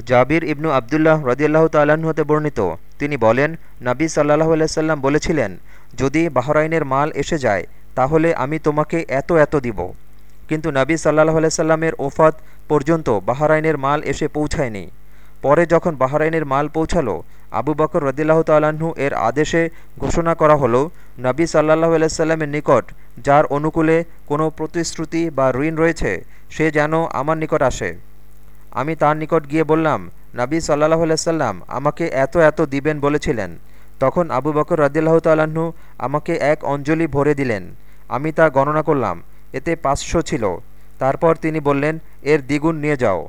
জাবির ইবনু আবদুল্লাহ রদিয়াল্লাহ তাল্লাহ্ন হতে বর্ণিত। তিনি বলেন, নাবী সাল্লাহ আলাইসাল্লাম বলেছিলেন, যদি বাহরাইনের মাল এসে যায়, তাহলে আমি তোমাকে এত এত দিব। কিন্তু নবী সাল্লাহ আলাইসাল্লামের ওফাত পর্যন্ত বাহরাইনের মাল এসে পৌঁছায়নি। পরে যখন বাহরাইনের মাল পৌঁছালো, আবু বকর রদিল্লাহ তাল্লাহ্ন এর আদেশে ঘোষণা করা হলো, নবী সাল্লাহ আলাইসাল্লামের নিকট, যার অনুকূলে কোনো প্রতিশ্রুতি বা ঋণ রয়েছে, সে যেন আমার নিকট আসে। আমি তার নিকট গিয়ে বললাম, নাবী সাল্লাহ সাল্লাম আমাকে এত এত দিবেন বলেছিলেন। তখন আবু বকর রদিল্লাহ তাল্লাহ্ন আমাকে এক অঞ্জলি ভরে দিলেন। আমি তা গণনা করলাম, এতে পাঁচশো ছিল। তারপর তিনি বললেন, এর দ্বিগুণ নিয়ে যাও।